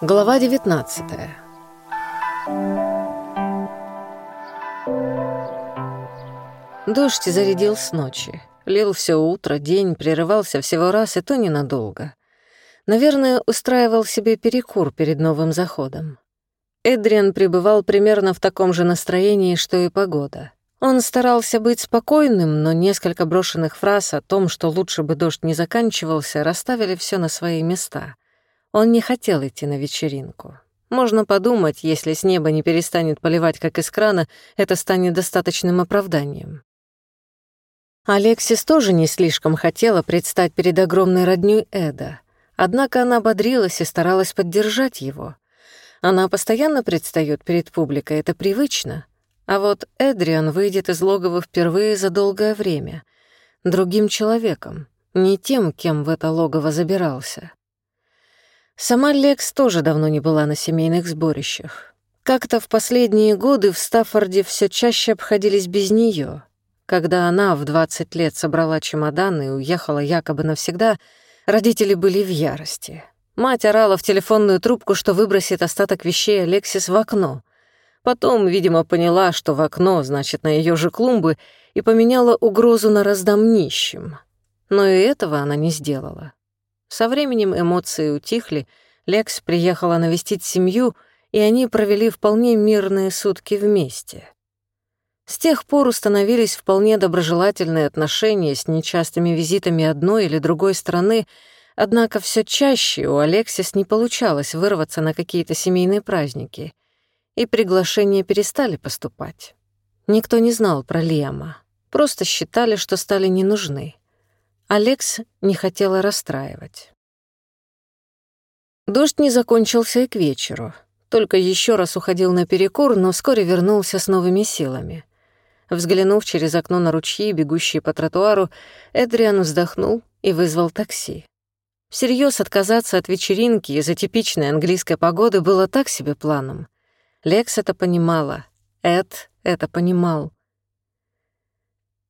Глава 19 Дождь зарядил с ночи. Лил все утро, день прерывался всего раз, и то ненадолго. Наверное, устраивал себе перекур перед новым заходом. Эдриан пребывал примерно в таком же настроении, что и погода. Он старался быть спокойным, но несколько брошенных фраз о том, что лучше бы дождь не заканчивался, расставили все на свои места. Он не хотел идти на вечеринку. Можно подумать, если с неба не перестанет поливать, как из крана, это станет достаточным оправданием. Алексис тоже не слишком хотела предстать перед огромной роднёй Эда, однако она бодрилась и старалась поддержать его. Она постоянно предстаёт перед публикой, это привычно. А вот Эдриан выйдет из логова впервые за долгое время, другим человеком, не тем, кем в это логово забирался. Сама Лекс тоже давно не была на семейных сборищах. Как-то в последние годы в Стаффорде все чаще обходились без нее. Когда она в 20 лет собрала чемоданы и уехала якобы навсегда, родители были в ярости. Мать орала в телефонную трубку, что выбросит остаток вещей Алексис в окно. Потом, видимо, поняла, что в окно, значит, на ее же клумбы, и поменяла угрозу на раздам нищим. Но и этого она не сделала. Со временем эмоции утихли, Лекс приехала навестить семью, и они провели вполне мирные сутки вместе. С тех пор установились вполне доброжелательные отношения с нечастыми визитами одной или другой страны, однако все чаще у Алексис не получалось вырваться на какие-то семейные праздники, и приглашения перестали поступать. Никто не знал про Лиама, просто считали, что стали не нужны. Алекс не хотела расстраивать. Дождь не закончился и к вечеру. Только еще раз уходил на перекур, но вскоре вернулся с новыми силами. Взглянув через окно на ручьи, бегущие по тротуару, Эдриан вздохнул и вызвал такси. Всерьез отказаться от вечеринки из-за типичной английской погоды было так себе планом. Лекс это понимала, Эд это понимал.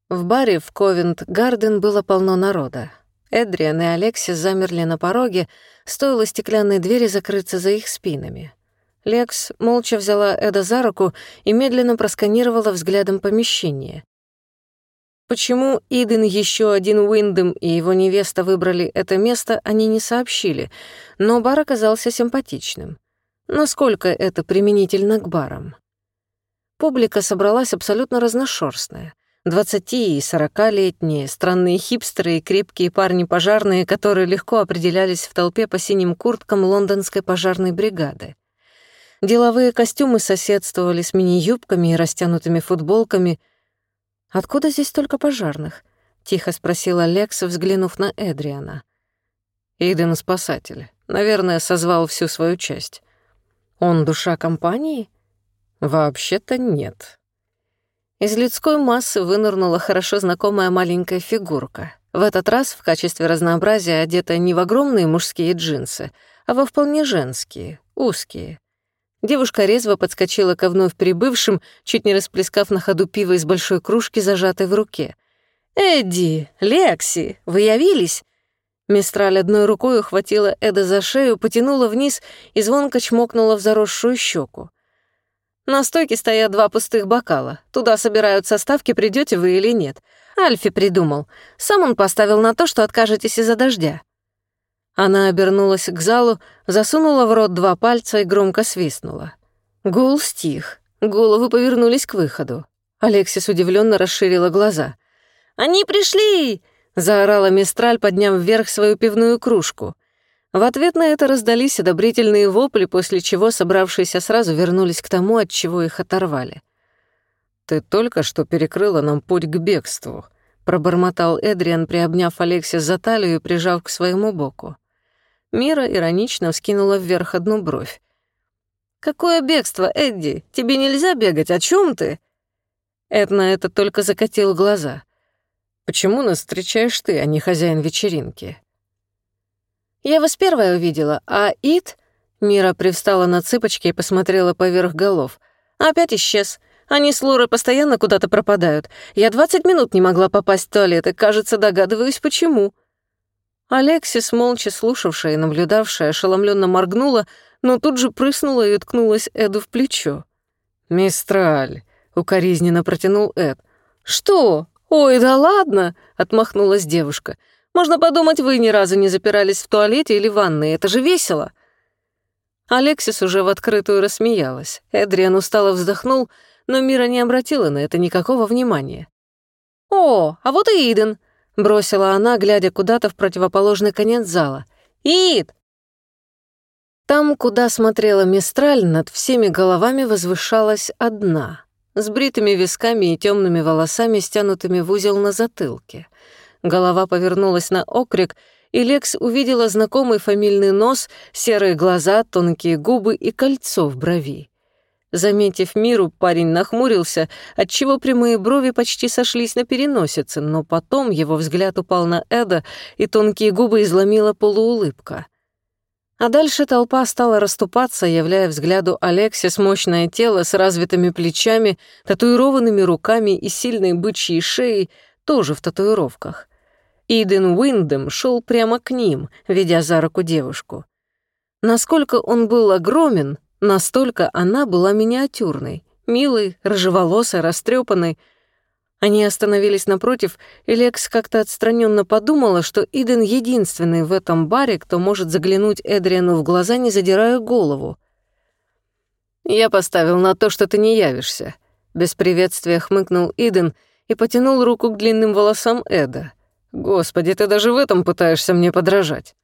В баре в Ковент-Гарден было полно народа. Эдриан и Алексис замерли на пороге, стоило стеклянной двери закрыться за их спинами. Лекс молча взяла Эда за руку и медленно просканировала взглядом помещение. Почему Иден, еще один Уиндем и его невеста выбрали это место, они не сообщили, но бар оказался симпатичным. Насколько это применительно к барам? Публика собралась абсолютно разношерстная. Двадцати и сорокалетние, странные хипстеры и крепкие парни-пожарные, которые легко определялись в толпе по синим курткам лондонской пожарной бригады. Деловые костюмы соседствовали с мини-юбками и растянутыми футболками. «Откуда здесь столько пожарных?» — тихо спросила Лекса, взглянув на Эдриана. «Иден спасатель. Наверное, созвал всю свою часть. Он душа компании?» «Вообще-то нет». Из людской массы вынырнула хорошо знакомая маленькая фигурка. В этот раз в качестве разнообразия одета не в огромные мужские джинсы, а во вполне женские, узкие. Девушка резво подскочила ко вновь прибывшим, чуть не расплескав на ходу пиво из большой кружки, зажатой в руке. «Эдди! Лекси! Вы явились?» Мистраль одной рукой ухватила Эда за шею, потянула вниз и звонко чмокнула в заросшую щеку. «На стойке стоят два пустых бокала. Туда собирают составки, придете вы или нет. Альфи придумал. Сам он поставил на то, что откажетесь из-за дождя». Она обернулась к залу, засунула в рот два пальца и громко свистнула. Гул стих. Головы повернулись к выходу. Алексис удивленно расширила глаза. «Они пришли!» — заорала Мистраль, подняв вверх свою пивную кружку. В ответ на это раздались одобрительные вопли, после чего собравшиеся сразу вернулись к тому, от чего их оторвали. «Ты только что перекрыла нам путь к бегству», — пробормотал Эдриан, приобняв Алексис за талию и прижав к своему боку. Мира иронично вскинула вверх одну бровь. «Какое бегство, Эдди? Тебе нельзя бегать, о чем ты?» Эд на это только закатил глаза. «Почему нас встречаешь ты, а не хозяин вечеринки?» «Я вас первая увидела, а Ит...» Мира привстала на цыпочки и посмотрела поверх голов. «Опять исчез. Они с Лорой постоянно куда-то пропадают. Я двадцать минут не могла попасть в туалет, и, кажется, догадываюсь, почему». Алексис, молча слушавшая и наблюдавшая, ошеломленно моргнула, но тут же прыснула и уткнулась Эду в плечо. «Мистраль», — укоризненно протянул Эд. «Что? Ой, да ладно!» — отмахнулась девушка. «Можно подумать, вы ни разу не запирались в туалете или ванной. Это же весело!» Алексис уже в открытую рассмеялась. Эдриан устало вздохнул, но Мира не обратила на это никакого внимания. «О, а вот и Иден!» — бросила она, глядя куда-то в противоположный конец зала. «Ид!» Там, куда смотрела Мистраль, над всеми головами возвышалась одна, с бритыми висками и темными волосами, стянутыми в узел на затылке. Голова повернулась на окрик, и Лекс увидела знакомый фамильный нос, серые глаза, тонкие губы и кольцо в брови. Заметив миру, парень нахмурился, отчего прямые брови почти сошлись на переносице, но потом его взгляд упал на Эда, и тонкие губы изломила полуулыбка. А дальше толпа стала расступаться, являя взгляду Алексис мощное тело с развитыми плечами, татуированными руками и сильной бычьей шеей, тоже в татуировках. Иден Уиндем шел прямо к ним, ведя за руку девушку. Насколько он был огромен, настолько она была миниатюрной, милой, рыжеволосой, растрепанной, они остановились напротив, и Лекс как-то отстраненно подумала, что Иден единственный в этом баре, кто может заглянуть Эдриану в глаза, не задирая голову. «Я поставил на то, что ты не явишься», — без приветствия хмыкнул Иден и потянул руку к длинным волосам Эда. «Господи, ты даже в этом пытаешься мне подражать».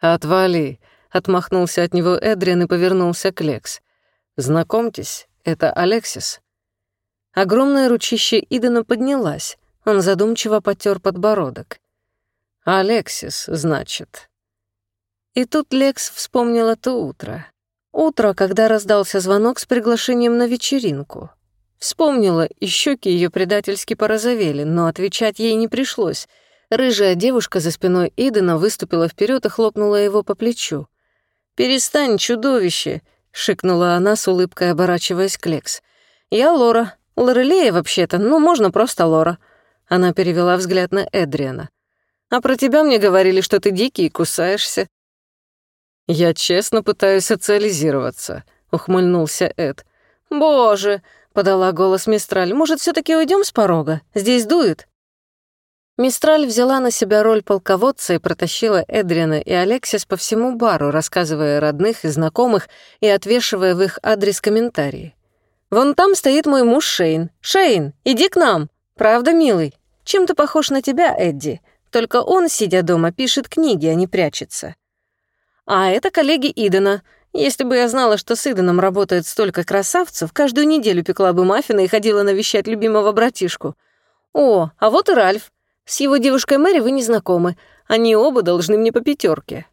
«Отвали», — отмахнулся от него Эдриан и повернулся к Лекс. «Знакомьтесь, это Алексис». Огромное ручище Идена поднялась. Он задумчиво потер подбородок. «Алексис, значит». И тут Лекс вспомнила то утро. Утро, когда раздался звонок с приглашением на вечеринку. Вспомнила, и щеки ее предательски порозовели, но отвечать ей не пришлось. Рыжая девушка за спиной Идена выступила вперед и хлопнула его по плечу. «Перестань, чудовище!» — шикнула она с улыбкой, оборачиваясь к Лекс. «Я Лора, Лорелея вообще-то, ну, можно просто Лора». Она перевела взгляд на Эдриана. «А про тебя мне говорили, что ты дикий и кусаешься». «Я честно пытаюсь социализироваться», — ухмыльнулся Эд. «Боже!» — подала голос Мистраль. «Может, все таки уйдем с порога? Здесь дует?» Мистраль взяла на себя роль полководца и протащила Эдриана и Алексис по всему бару, рассказывая родных и знакомых и отвешивая в их адрес комментарии. Вон там стоит мой муж Шейн. Шейн, иди к нам. Правда, милый? Чем-то похож на тебя, Эдди. Только он, сидя дома, пишет книги, а не прячется. А это коллеги Идена. Если бы я знала, что с Иденом работает столько красавцев, каждую неделю пекла бы маффины и ходила навещать любимого братишку. О, а вот и Ральф. С его девушкой Мэри вы не знакомы. Они оба должны мне по пятерке.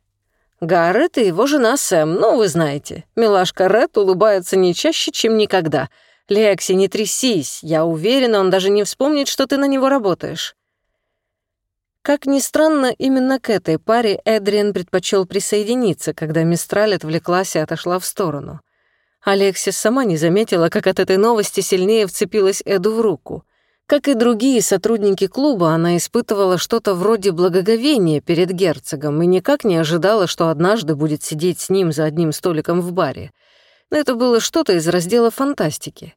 Гаррет и его жена Сэм, ну, вы знаете. Милашка Ред улыбается не чаще, чем никогда. Лекси, не трясись, я уверена, он даже не вспомнит, что ты на него работаешь. Как ни странно, именно к этой паре Эдриан предпочел присоединиться, когда Мистраль отвлеклась и отошла в сторону. Алексис сама не заметила, как от этой новости сильнее вцепилась Эду в руку. Как и другие сотрудники клуба, она испытывала что-то вроде благоговения перед герцогом и никак не ожидала, что однажды будет сидеть с ним за одним столиком в баре. Но это было что-то из раздела фантастики.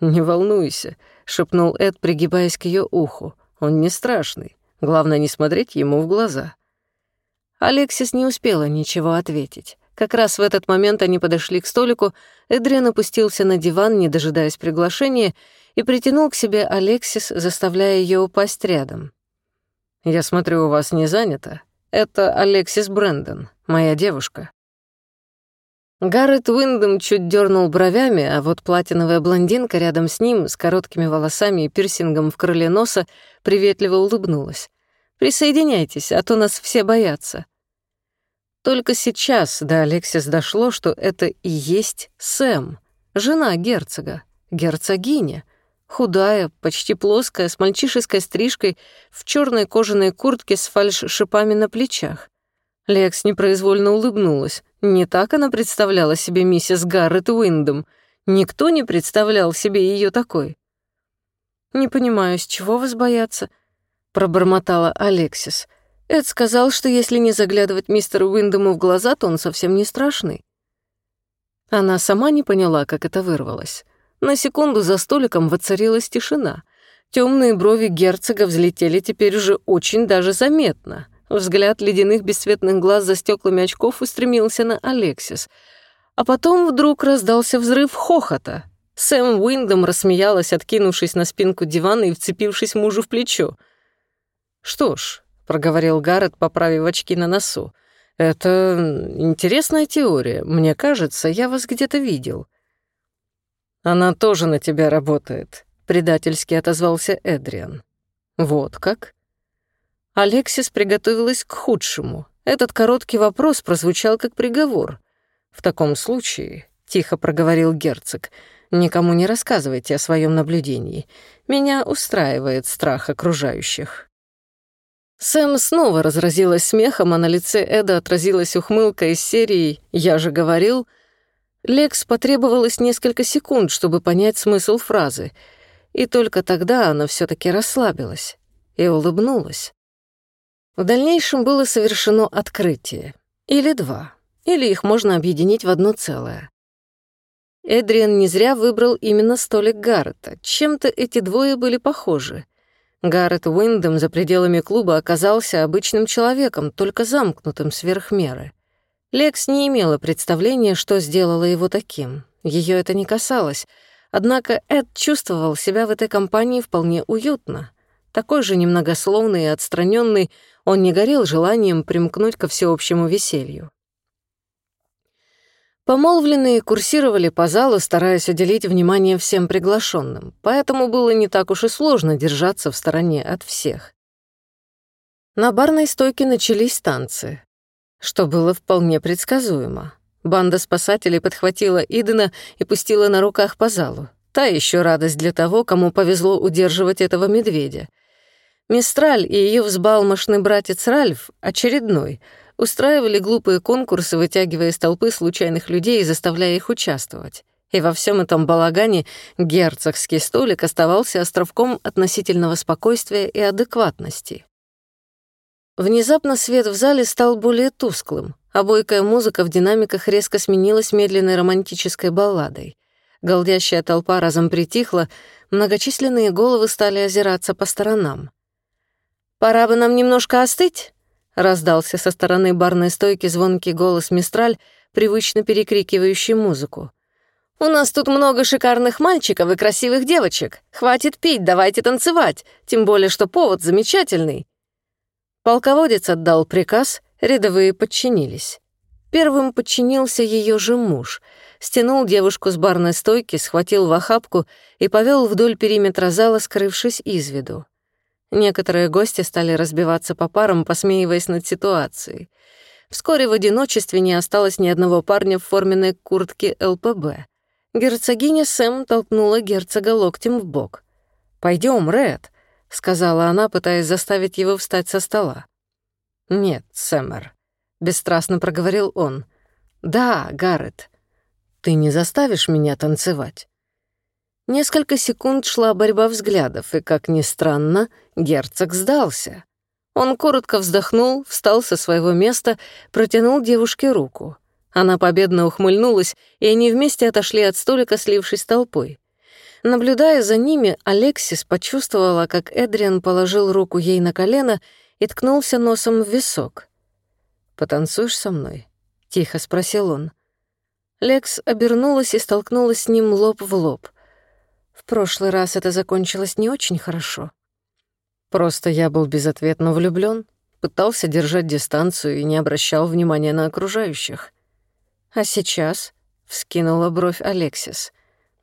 «Не волнуйся», — шепнул Эд, пригибаясь к ее уху. «Он не страшный. Главное, не смотреть ему в глаза». Алексис не успела ничего ответить. Как раз в этот момент они подошли к столику, Эдриан опустился на диван, не дожидаясь приглашения, и притянул к себе Алексис, заставляя ее упасть рядом. «Я смотрю, у вас не занято. Это Алексис Брэндон, моя девушка». Гаррет Уиндом чуть дернул бровями, а вот платиновая блондинка рядом с ним, с короткими волосами и пирсингом в крыле носа, приветливо улыбнулась. «Присоединяйтесь, а то нас все боятся». Только сейчас до Алексис дошло, что это и есть Сэм, жена герцога, герцогиня, Худая, почти плоская, с мальчишеской стрижкой, в черной кожаной куртке с фальш-шипами на плечах. Лекс непроизвольно улыбнулась. Не так она представляла себе миссис Гаррет Уиндом. Никто не представлял себе ее такой. «Не понимаю, с чего вас бояться?» — пробормотала Алексис. Эд сказал, что если не заглядывать мистеру Уиндому в глаза, то он совсем не страшный. Она сама не поняла, как это вырвалось. На секунду за столиком воцарилась тишина. Темные брови герцога взлетели теперь уже очень даже заметно. Взгляд ледяных бесцветных глаз за стеклами очков устремился на Алексис. А потом вдруг раздался взрыв хохота. Сэм Уиндом рассмеялась, откинувшись на спинку дивана и вцепившись мужу в плечо. «Что ж», — проговорил Гаррет, поправив очки на носу, «это интересная теория. Мне кажется, я вас где-то видел». «Она тоже на тебя работает», — предательски отозвался Эдриан. «Вот как?» Алексис приготовилась к худшему. Этот короткий вопрос прозвучал как приговор. «В таком случае», — тихо проговорил герцог, «никому не рассказывайте о своем наблюдении. Меня устраивает страх окружающих». Сэм снова разразилась смехом, а на лице Эда отразилась ухмылка из серии «Я же говорил». Лекс потребовалось несколько секунд, чтобы понять смысл фразы, и только тогда она все таки расслабилась и улыбнулась. В дальнейшем было совершено открытие. Или два. Или их можно объединить в одно целое. Эдриан не зря выбрал именно столик Гаррета. Чем-то эти двое были похожи. Гаррет Уиндом за пределами клуба оказался обычным человеком, только замкнутым сверх меры. Лекс не имела представления, что сделало его таким. Ее это не касалось. Однако Эд чувствовал себя в этой компании вполне уютно. Такой же немногословный и отстраненный, он не горел желанием примкнуть ко всеобщему веселью. Помолвленные курсировали по залу, стараясь уделить внимание всем приглашенным, поэтому было не так уж и сложно держаться в стороне от всех. На барной стойке начались танцы, что было вполне предсказуемо. Банда спасателей подхватила Идена и пустила на руках по залу. Та еще радость для того, кому повезло удерживать этого медведя — Мистраль и ее взбалмошный братец Ральф, очередной, устраивали глупые конкурсы, вытягивая из толпы случайных людей и заставляя их участвовать. И во всем этом балагане герцогский столик оставался островком относительного спокойствия и адекватности. Внезапно свет в зале стал более тусклым, а бойкая музыка в динамиках резко сменилась медленной романтической балладой. Голдящая толпа разом притихла, многочисленные головы стали озираться по сторонам. «Пора бы нам немножко остыть», — раздался со стороны барной стойки звонкий голос Мистраль, привычно перекрикивающий музыку. «У нас тут много шикарных мальчиков и красивых девочек. Хватит пить, давайте танцевать, тем более что повод замечательный». Полководец отдал приказ, рядовые подчинились. Первым подчинился ее же муж, стянул девушку с барной стойки, схватил в охапку и повел вдоль периметра зала, скрывшись из виду. Некоторые гости стали разбиваться по парам, посмеиваясь над ситуацией. Вскоре в одиночестве не осталось ни одного парня в форменной куртке ЛПБ. Герцогиня Сэм толкнула герцога локтем в бок. Пойдем, Ред», — сказала она, пытаясь заставить его встать со стола. «Нет, Сэмер», — бесстрастно проговорил он. «Да, Гаррет, ты не заставишь меня танцевать?» Несколько секунд шла борьба взглядов, и, как ни странно, герцог сдался. Он коротко вздохнул, встал со своего места, протянул девушке руку. Она победно ухмыльнулась, и они вместе отошли от столика, слившись толпой. Наблюдая за ними, Алексис почувствовала, как Эдриан положил руку ей на колено и ткнулся носом в висок. «Потанцуешь со мной?» — тихо спросил он. Лекс обернулась и столкнулась с ним лоб в лоб — в прошлый раз это закончилось не очень хорошо. Просто я был безответно влюблён, пытался держать дистанцию и не обращал внимания на окружающих. А сейчас вскинула бровь Алексис.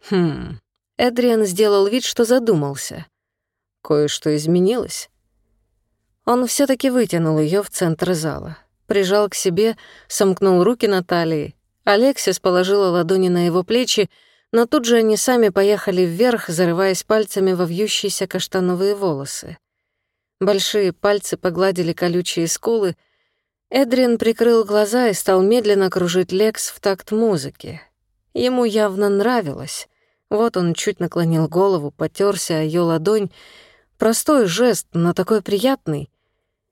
Хм. Эдриан сделал вид, что задумался. Кое-что изменилось. Он все таки вытянул ее в центр зала, прижал к себе, сомкнул руки на талии. Алексис положила ладони на его плечи, но тут же они сами поехали вверх, зарываясь пальцами во вьющиеся каштановые волосы. Большие пальцы погладили колючие скулы. Эдрин прикрыл глаза и стал медленно кружить Лекс в такт музыки. Ему явно нравилось. Вот он чуть наклонил голову, потерся о ее ладонь. Простой жест, но такой приятный.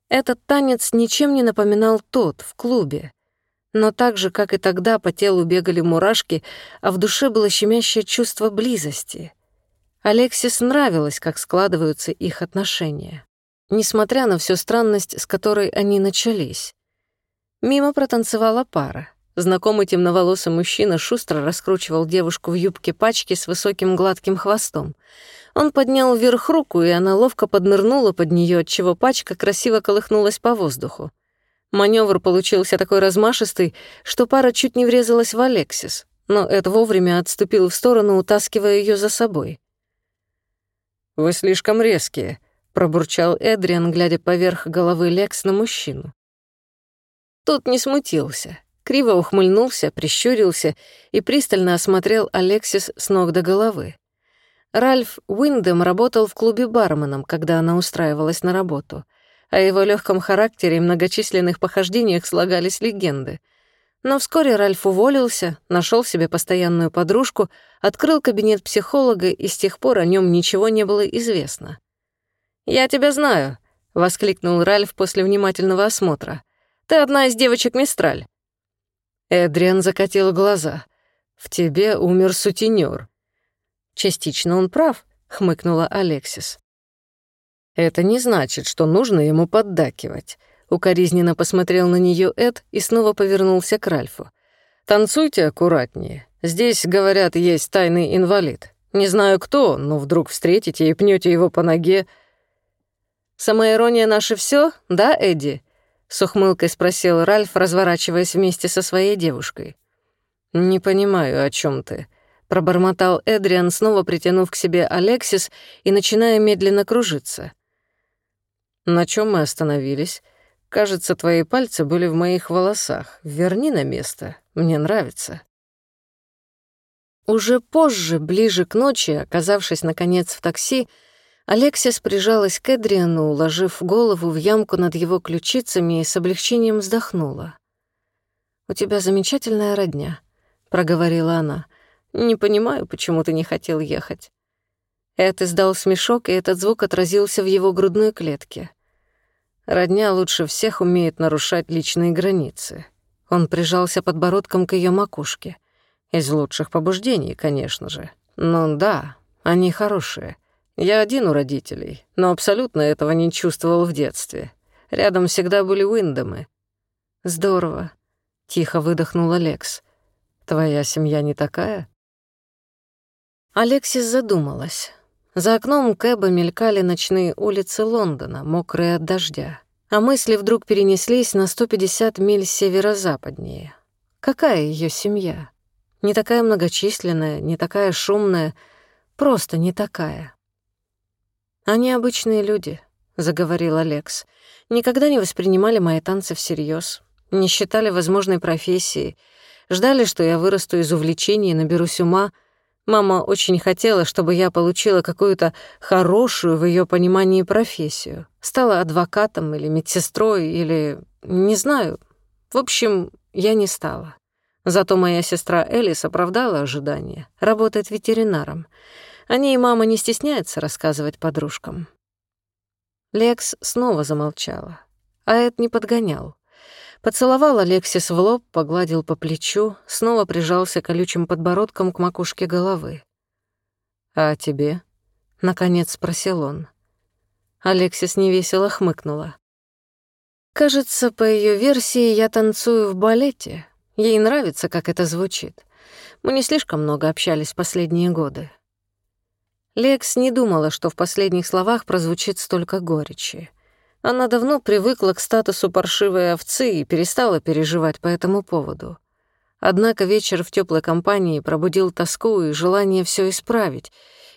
Этот танец ничем не напоминал тот в клубе. Но так же, как и тогда, по телу бегали мурашки, а в душе было щемящее чувство близости. Алексис нравилось, как складываются их отношения, несмотря на всю странность, с которой они начались. Мимо протанцевала пара. Знакомый темноволосый мужчина шустро раскручивал девушку в юбке пачки с высоким гладким хвостом. Он поднял вверх руку, и она ловко поднырнула под нее, отчего пачка красиво колыхнулась по воздуху. Маневр получился такой размашистый, что пара чуть не врезалась в Алексис, но Эд вовремя отступил в сторону, утаскивая ее за собой. «Вы слишком резкие», — пробурчал Эдриан, глядя поверх головы Лекс на мужчину. Тот не смутился, криво ухмыльнулся, прищурился и пристально осмотрел Алексис с ног до головы. Ральф Уиндем работал в клубе барменом, когда она устраивалась на работу — о его легком характере и многочисленных похождениях слагались легенды. Но вскоре Ральф уволился, нашел себе постоянную подружку, открыл кабинет психолога, и с тех пор о нем ничего не было известно. «Я тебя знаю», — воскликнул Ральф после внимательного осмотра. «Ты одна из девочек Мистраль». Эдриан закатил глаза. «В тебе умер сутенёр». «Частично он прав», — хмыкнула Алексис. Это не значит, что нужно ему поддакивать. Укоризненно посмотрел на нее Эд и снова повернулся к Ральфу. «Танцуйте аккуратнее. Здесь, говорят, есть тайный инвалид. Не знаю кто, но вдруг встретите и пнете его по ноге». «Самоирония наше все, да, Эдди?» — с ухмылкой спросил Ральф, разворачиваясь вместе со своей девушкой. «Не понимаю, о чем ты», — пробормотал Эдриан, снова притянув к себе Алексис и начиная медленно кружиться. На чем мы остановились? Кажется, твои пальцы были в моих волосах. Верни на место. Мне нравится. Уже позже, ближе к ночи, оказавшись, наконец, в такси, Алексис прижалась к Эдриану, уложив голову в ямку над его ключицами и с облегчением вздохнула. «У тебя замечательная родня», — проговорила она. «Не понимаю, почему ты не хотел ехать». Эд издал смешок, и этот звук отразился в его грудной клетке. Родня лучше всех умеет нарушать личные границы. Он прижался подбородком к ее макушке. Из лучших побуждений, конечно же. Но да, они хорошие. Я один у родителей, но абсолютно этого не чувствовал в детстве. Рядом всегда были Уиндомы. Здорово. Тихо выдохнула Лекс. Твоя семья не такая? Алексис задумалась. За окном Кэба мелькали ночные улицы Лондона, мокрые от дождя. А мысли вдруг перенеслись на 150 миль северо-западнее. Какая ее семья? Не такая многочисленная, не такая шумная, просто не такая. «Они обычные люди», — заговорил Алекс. «Никогда не воспринимали мои танцы всерьез, не считали возможной профессией, ждали, что я вырасту из увлечений и наберусь ума — Мама очень хотела, чтобы я получила какую-то хорошую в ее понимании профессию. Стала адвокатом или медсестрой, или... не знаю. В общем, я не стала. Зато моя сестра Элис оправдала ожидания, работает ветеринаром. О ней мама не стесняется рассказывать подружкам. Лекс снова замолчала, а Эд не подгонял. Поцеловал Алексис в лоб, погладил по плечу, снова прижался колючим подбородком к макушке головы. «А тебе?» — наконец спросил он. Алексис невесело хмыкнула. «Кажется, по ее версии, я танцую в балете. Ей нравится, как это звучит. Мы не слишком много общались последние годы». Лекс не думала, что в последних словах прозвучит столько горечи. Она давно привыкла к статусу паршивой овцы и перестала переживать по этому поводу. Однако вечер в теплой компании пробудил тоску и желание все исправить.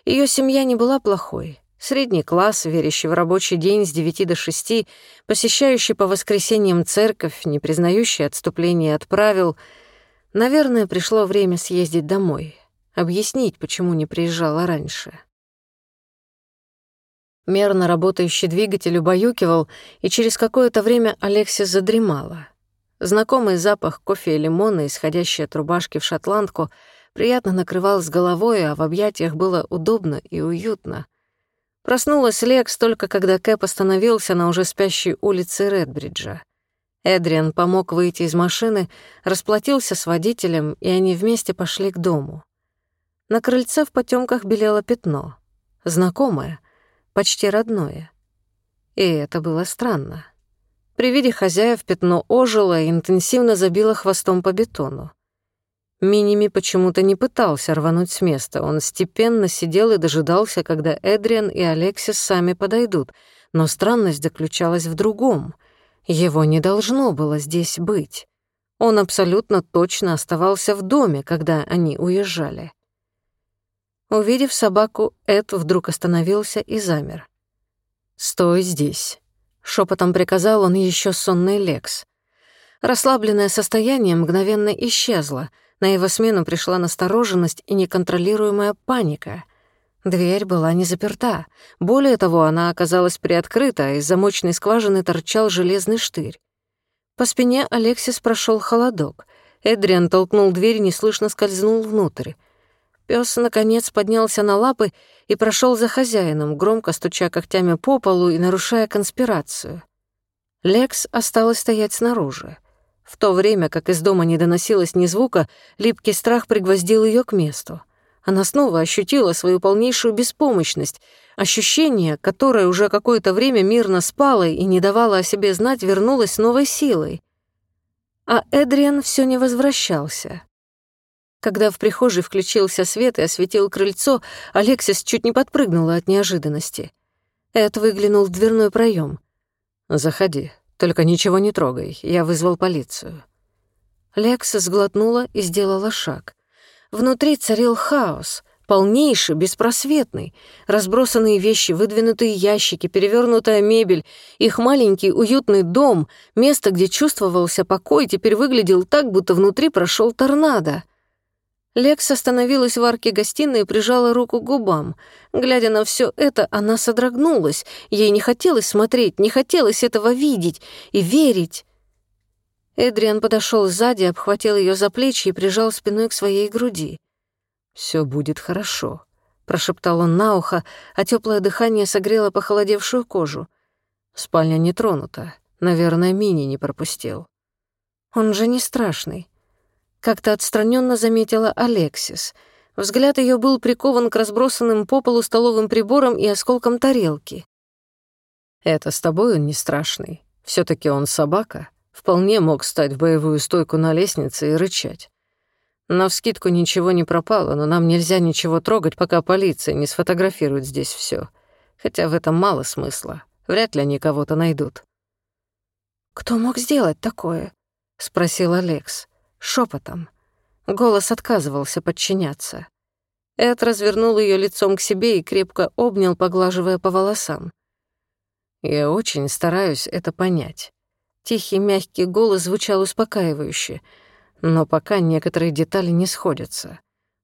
Ее семья не была плохой. Средний класс, верящий в рабочий день с 9 до 6, посещающий по воскресеньям церковь, не признающий отступления от правил. Наверное, пришло время съездить домой, объяснить, почему не приезжала раньше. Мерно работающий двигатель убаюкивал, и через какое-то время Алексис задремала. Знакомый запах кофе и лимона, исходящий от рубашки в шотландку, приятно накрывал с головой, а в объятиях было удобно и уютно. Проснулась Лекс только когда Кэп остановился на уже спящей улице Редбриджа. Эдриан помог выйти из машины, расплатился с водителем, и они вместе пошли к дому. На крыльце в потемках белело пятно. Знакомое, почти родное. И это было странно. При виде хозяев пятно ожило и интенсивно забило хвостом по бетону. Миними почему-то не пытался рвануть с места. Он степенно сидел и дожидался, когда Эдриан и Алексис сами подойдут. Но странность заключалась в другом. Его не должно было здесь быть. Он абсолютно точно оставался в доме, когда они уезжали. Увидев собаку, Эд вдруг остановился и замер. «Стой здесь», — шепотом приказал он еще сонный Лекс. Расслабленное состояние мгновенно исчезло. На его смену пришла настороженность и неконтролируемая паника. Дверь была не заперта. Более того, она оказалась приоткрыта, из замочной скважины торчал железный штырь. По спине Алексис прошел холодок. Эдриан толкнул дверь и неслышно скользнул внутрь. Пёс, наконец, поднялся на лапы и прошел за хозяином, громко стуча когтями по полу и нарушая конспирацию. Лекс осталась стоять снаружи. В то время, как из дома не доносилось ни звука, липкий страх пригвоздил ее к месту. Она снова ощутила свою полнейшую беспомощность, ощущение, которое уже какое-то время мирно спало и не давало о себе знать, вернулось новой силой. А Эдриан все не возвращался. Когда в прихожей включился свет и осветил крыльцо, Алексис чуть не подпрыгнула от неожиданности. Эд выглянул в дверной проем. «Заходи, только ничего не трогай, я вызвал полицию». Лекс сглотнула и сделала шаг. Внутри царил хаос, полнейший, беспросветный. Разбросанные вещи, выдвинутые ящики, перевернутая мебель, их маленький уютный дом, место, где чувствовался покой, теперь выглядел так, будто внутри прошел торнадо. Лекс остановилась в арке гостиной и прижала руку к губам. Глядя на все это, она содрогнулась. Ей не хотелось смотреть, не хотелось этого видеть и верить. Эдриан подошел сзади, обхватил ее за плечи и прижал спиной к своей груди. Все будет хорошо», — прошептал он на ухо, а теплое дыхание согрело похолодевшую кожу. Спальня не тронута. Наверное, Мини не пропустил. Он же не страшный. Как-то отстраненно заметила Алексис. Взгляд ее был прикован к разбросанным по полу столовым приборам и осколкам тарелки. «Это с тобой он не страшный. все таки он собака. Вполне мог стать в боевую стойку на лестнице и рычать. На вскидку ничего не пропало, но нам нельзя ничего трогать, пока полиция не сфотографирует здесь все. Хотя в этом мало смысла. Вряд ли они кого-то найдут». «Кто мог сделать такое?» — спросил Алекс шепотом. Голос отказывался подчиняться. Эд развернул ее лицом к себе и крепко обнял, поглаживая по волосам. «Я очень стараюсь это понять». Тихий мягкий голос звучал успокаивающе, но пока некоторые детали не сходятся.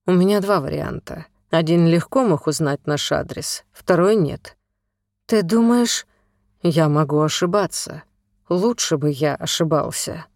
У меня два варианта. Один легко мог узнать наш адрес, второй нет. «Ты думаешь...» «Я могу ошибаться. Лучше бы я ошибался».